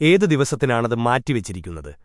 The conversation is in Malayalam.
ഏതു ദിവസത്തിനാണത് മാറ്റിവെച്ചിരിക്കുന്നത്?